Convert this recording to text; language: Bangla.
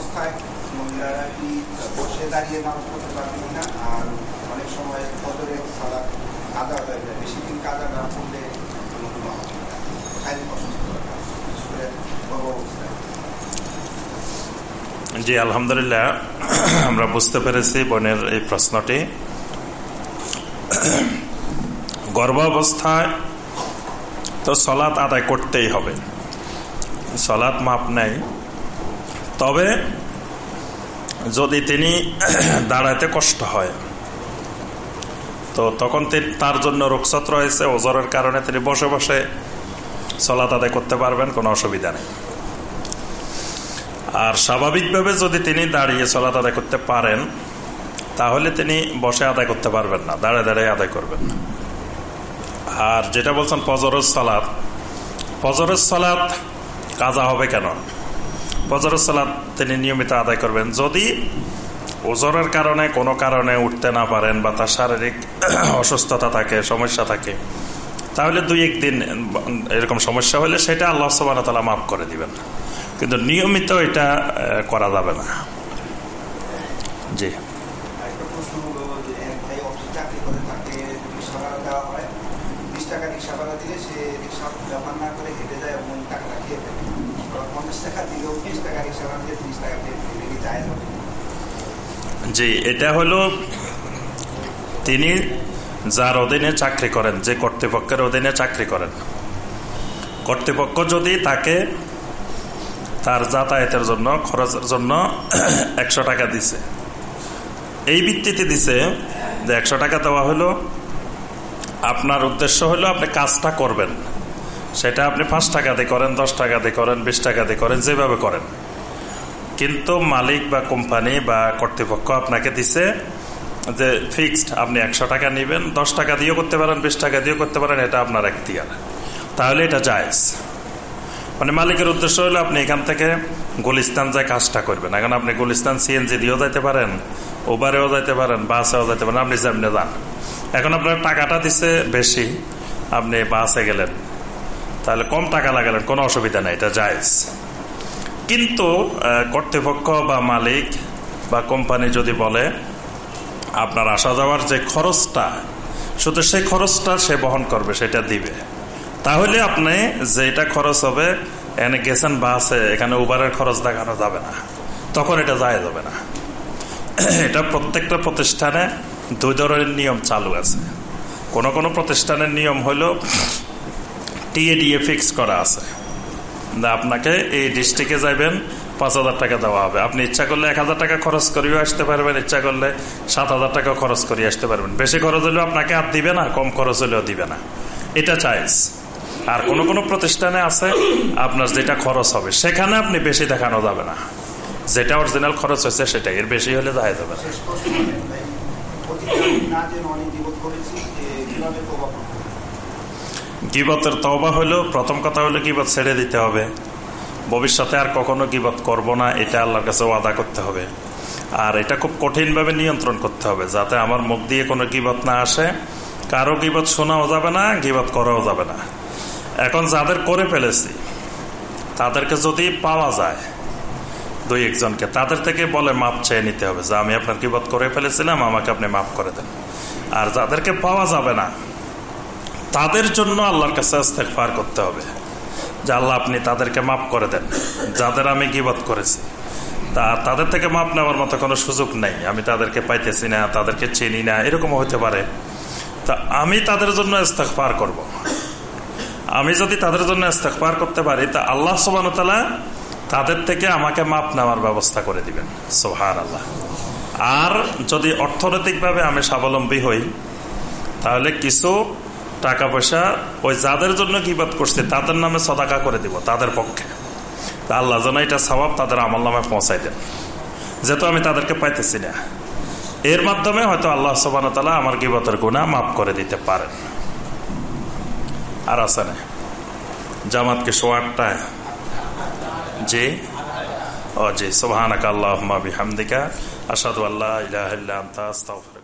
অবস্থায় মহিলারা কি বসে দাঁড়িয়ে নামাজ পড়তে পারবে কিনা আর অনেক সময় কাদা হয়ে যায়। বেশি দিন কাদা না পড়লে জি, আলহামদুলিল্লাহ। আমরা বুঝতে পেরেছি বোনের এই প্রশ্নটি। গর্ভাবস্থায় তো সলাৎ আদায় করতেই হবে। সলাৎ মাপ নেই। তবে যদি তিনি দাঁড়াতে কষ্ট হয়, তো তখন তার জন্য রুখসত রয়েছে। ওজরের কারণে তিনি বসে বসে সলাৎ আদায় করতে পারবেন, কোনো অসুবিধা নেই। আর স্বাভাবিকভাবে যদি তিনি দাঁড়িয়ে চলাত আদায় করতে পারেন, তাহলে তিনি বসে আদায় করতে পারবেন না দাঁড়ে দাঁড়িয়ে আদায় করবেন না। আর যেটা বলছেন ফজরত সালাদ ফজরত সালাদ কাজা হবে কেন? ফজরত সালাদ তিনি নিয়মিত আদায় করবেন। যদি ওজনের কারণে কোনো কারণে উঠতে না পারেন বা তার শারীরিক অসুস্থতা থাকে, সমস্যা থাকে, তাহলে দুই একদিন এরকম সমস্যা হলে সেটা আল্লাহ সবান তালা মাফ করে দিবেন। কিন্তু নিয়মিত এটা করা যাবে না। জি। টাকা রিক্সা ভাড়া দিলে সে রিক্সা ব্যবহার না করে হেঁটে যায় এবং ফেলে। জি, এটা হলো তিনি যার অধীনে চাকরি করেন, যে কর্তৃপক্ষের অধীনে চাকরি করেন। কর্তৃপক্ষ যদি তাকে তার যাতায়াতের জন্য, খরচের জন্য একশো টাকা দিছে। এই ভিত্তিতে দিছে যে একশো টাকা দেওয়া হলো, আপনার উদ্দেশ্য হলো আপনি কাজটা করবেন। সেটা আপনি পাঁচ টাকা দিয়ে করেন, দশ টাকা দিয়ে করেন, বিশ টাকা দিয়ে করেন, যেভাবে করেন। কিন্তু মালিক বা কোম্পানি বা কর্তৃপক্ষ আপনাকে দিছে যে ফিক্সড আপনি একশো টাকা নেবেন, দশ টাকা দিয়েও করতে পারেন, বিশ টাকা দিয়েও করতে পারেন, এটা আপনার এখতিয়ার। তাহলে এটা জায়জ। মানে মালিকের উদ্দেশ্য হলো আপনি এখান থেকে গুলিস্তান যায় কাজটা করবেন। এখন আপনি গুলিস্তান সিএনজি দিয়েও যাইতে পারেন ওবারেও যাইতে পারেন বাসেও যাইতে পারেন, আপনি যেমনি যান। এখন আপনার টাকাটা দিছে বেশি, আপনি বাসে গেলেন। তাহলে কম টাকা লাগালেন কোনো অসুবিধা নেই, এটা জায়জ। কিন্তু কর্তৃপক্ষ বা মালিক বা কোম্পানি যদি বলে, আপনার আসা যাওয়ার যে খরচটা, শুধু সেই খরচটা সে বহন করবে, সেটা দিবে। তাহলে আপনি যেটা খরচ হবে, এখানে গেছেন বাসে, এখানে উবারের খরচ দেখানো যাবে না। তখন এটা যায় যাবে না। এটা প্রত্যেকটা প্রতিষ্ঠানে দুই ধরনের নিয়ম চালু আছে। কোন কোন প্রতিষ্ঠানের নিয়ম হলো টিএডিএ ফিক্স করা আছে। আপনাকে এই ডিস্ট্রিক্টে যাবেন পাঁচ হাজার টাকা দেওয়া হবে। আপনি ইচ্ছা করলে এক হাজার টাকা খরচ করিও আসতে পারবেন, ইচ্ছা করলে সাত হাজার টাকা খরচ করিয়ে আসতে পারবেন। বেশি খরচ হলেও আপনাকে আর দিবে না কম খরচ হলেও দিবে না। এটা চাইজ। আর কোন কোনো প্রতিষ্ঠানে আছে, আপনার যেটা খরচ হবে, সেখানে আপনি বেশি দেখানো যাবে না। যেটা অরিজিনাল খরচ হয়েছে সেটা এর বেশি হলে দেখা যাবে। না গিবতের তবা হলো, প্রথম কথা হলো গিবত ছেড়ে দিতে হবে। ভবিষ্যতে আর কখনো গিবত করব না, এটা আল্লাহর কাছে ওয়াদা করতে হবে। আর এটা খুব কঠিনভাবে নিয়ন্ত্রণ করতে হবে, যাতে আমার মুখ দিয়ে কোনো গিবত না আসে। কারও গিবত শোনাও যাবে না, গিবত করাও যাবে না। এখন যাদের করে ফেলেছি, তাদেরকে যদি পাওয়া যায়, দুই একজনকে, তাদের থেকে বলে মাপ চেয়ে নিতে হবে যে, আমি আপনার কিবত করে ফেলেছিলাম, আমাকে আপনি মাফ করে দেন। আর যাদেরকে পাওয়া যাবে না তাদের জন্য আল্লাহর কাছে পার করতে হবে। যে আল্লাহ, আপনি তাদেরকে মাফ করে দেন। যাদের আমি গিবত করেছি, তা তাদের থেকে মাপ নেওয়ার মতো কোনো সুযোগ নেই। আমি তাদেরকে পাইতেছি না, তাদেরকে চিনি না এরকম হতে পারে। তা আমি তাদের জন্য পার করব। আমি যদি তাদের জন্য পার করতে পারি, তা আল্লাহ সোবানতালা তাদের থেকে আমাকে মাপ নেওয়ার ব্যবস্থা করে দিবেন। সোহার আল্লাহ আর যদি অর্থনৈতিকভাবে আমি স্বাবলম্বী হই, তাহলে কিছু টাকা পয়সা ওই যাদের জন্য কিবাদ করছে, তাদের নামে সদাকা করে দিব, তাদের পক্ষে। তা আল্লাহ যেন এটা স্বভাব তাদের আমল নামে পৌঁছাই দেন। যেহেতু আমি তাদেরকে পাইতেছি না। এর মাধ্যমে হয়তো আল্লাহ সোবান তালা আমার গিবতের গুণা মাফ করে দিতে পারেন। আর আছে না? জামাতকে শো আটটায়। জি? ও জি সুবহানাক আল্লাহুম্মা বিহামদিকা, আশহাদু আল্লা ইলাহা ইল্লা আনতা, আস্তাগফিরুকা।